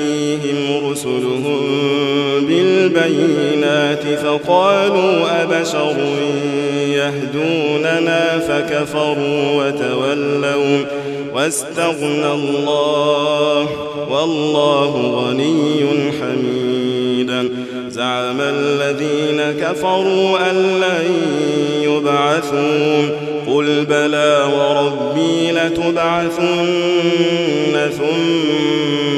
تأتيهم رسلهم بالبينات فقالوا أبشر يهدوننا فكفروا وتولوا واستغنى الله والله غني حميدا زعم الذين كفروا أن لن يبعثوا قل بلى وربي لتبعثن ثم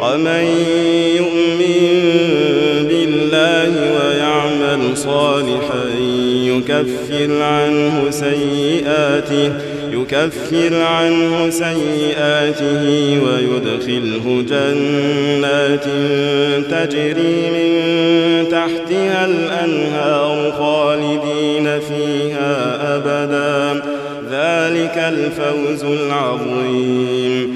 ومن يؤمن بالله ويعمل صالحا يكفر عنه سيئاته يكفر عنه سيئاته ويدخله جنات تجري من تحتها الأنهار خالدين فيها أبدا. ذلك الفوز العظيم.